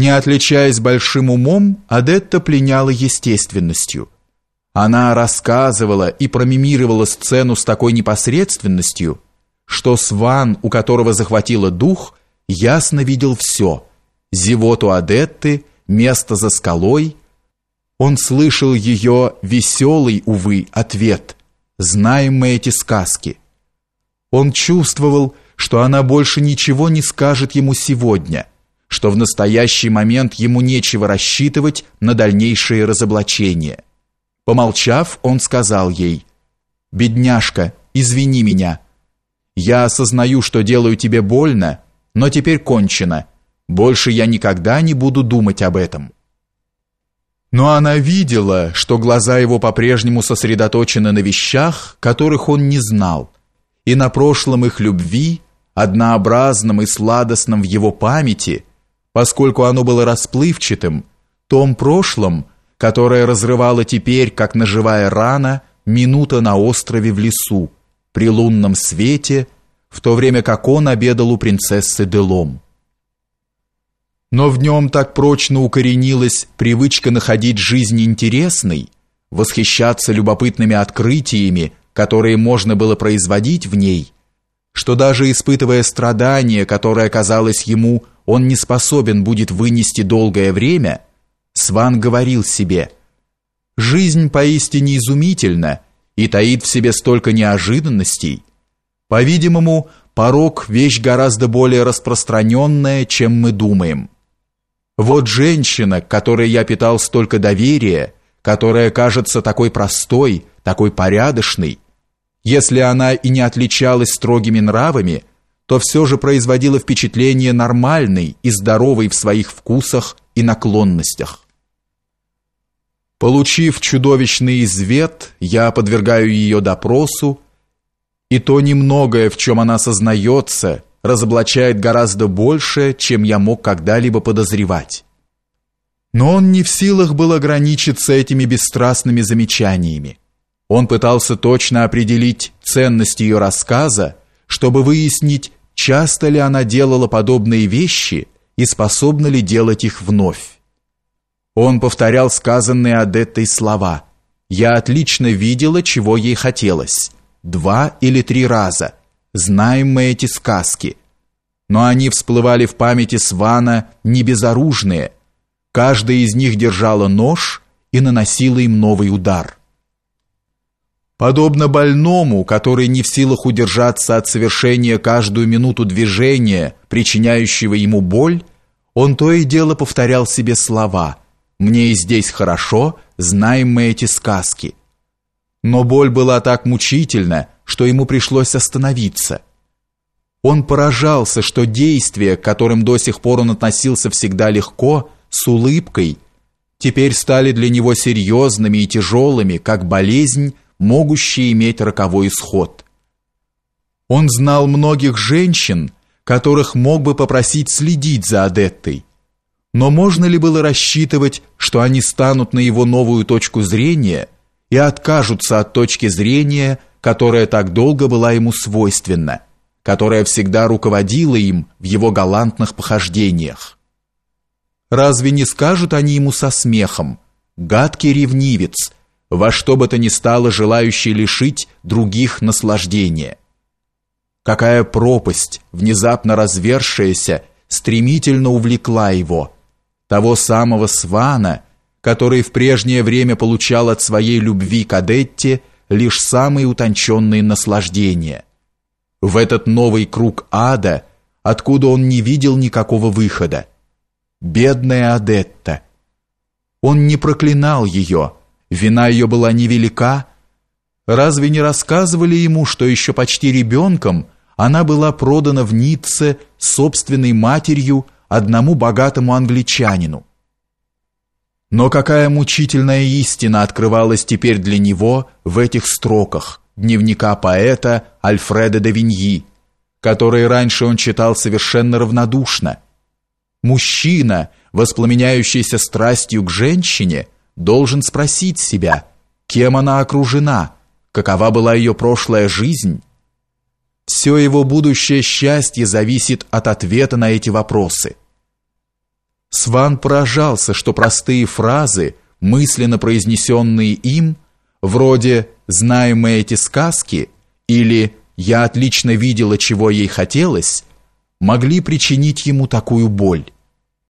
Не отличаясь большим умом, Адетта пленяла естественностью. Она рассказывала и промимировала сцену с такой непосредственностью, что Сван, у которого захватило дух, ясно видел все. Зевоту Адетты, место за скалой. Он слышал ее веселый, увы, ответ. «Знаем мы эти сказки». Он чувствовал, что она больше ничего не скажет ему сегодня, что в настоящий момент ему нечего рассчитывать на дальнейшее разоблачение. Помолчав, он сказал ей, «Бедняжка, извини меня. Я осознаю, что делаю тебе больно, но теперь кончено. Больше я никогда не буду думать об этом». Но она видела, что глаза его по-прежнему сосредоточены на вещах, которых он не знал, и на прошлом их любви, однообразном и сладостном в его памяти, поскольку оно было расплывчатым, том прошлом, которое разрывало теперь, как наживая рана, минута на острове в лесу, при лунном свете, в то время как он обедал у принцессы Делом. Но в нем так прочно укоренилась привычка находить жизнь интересной, восхищаться любопытными открытиями, которые можно было производить в ней – что даже испытывая страдания, которое казалось ему, он не способен будет вынести долгое время, Сван говорил себе: жизнь поистине изумительна и таит в себе столько неожиданностей. По-видимому, порок вещь гораздо более распространенная, чем мы думаем. Вот женщина, к которой я питал столько доверия, которая кажется такой простой, такой порядочной, если она и не отличалась строгими нравами, то все же производила впечатление нормальной и здоровой в своих вкусах и наклонностях. Получив чудовищный извет, я подвергаю ее допросу, и то немногое, в чем она сознается, разоблачает гораздо больше, чем я мог когда-либо подозревать. Но он не в силах был ограничиться этими бесстрастными замечаниями. Он пытался точно определить ценность ее рассказа, чтобы выяснить, часто ли она делала подобные вещи и способна ли делать их вновь. Он повторял сказанные Адеттой слова «Я отлично видела, чего ей хотелось. Два или три раза. Знаем мы эти сказки». Но они всплывали в памяти Свана не безоружные. Каждая из них держала нож и наносила им новый удар. Подобно больному, который не в силах удержаться от совершения каждую минуту движения, причиняющего ему боль, он то и дело повторял себе слова «Мне и здесь хорошо, знаем мы эти сказки». Но боль была так мучительна, что ему пришлось остановиться. Он поражался, что действия, к которым до сих пор он относился всегда легко, с улыбкой, теперь стали для него серьезными и тяжелыми, как болезнь, могущие иметь роковой исход. Он знал многих женщин, которых мог бы попросить следить за Адеттой. Но можно ли было рассчитывать, что они станут на его новую точку зрения и откажутся от точки зрения, которая так долго была ему свойственна, которая всегда руководила им в его галантных похождениях? Разве не скажут они ему со смехом: гадкий ревнивец, во что бы то ни стало желающий лишить других наслаждения. Какая пропасть, внезапно развершаяся, стремительно увлекла его, того самого Свана, который в прежнее время получал от своей любви к Адетте лишь самые утонченные наслаждения. В этот новый круг ада, откуда он не видел никакого выхода. Бедная Адетта. Он не проклинал ее, Вина ее была невелика. Разве не рассказывали ему, что еще почти ребенком она была продана в Ницце собственной матерью одному богатому англичанину? Но какая мучительная истина открывалась теперь для него в этих строках дневника поэта Альфреда де Виньи, которые раньше он читал совершенно равнодушно. Мужчина, воспламеняющийся страстью к женщине – должен спросить себя, кем она окружена, какова была ее прошлая жизнь. Все его будущее счастье зависит от ответа на эти вопросы. Сван поражался, что простые фразы, мысленно произнесенные им, вроде «знаем мы эти сказки» или «я отлично видела, чего ей хотелось», могли причинить ему такую боль.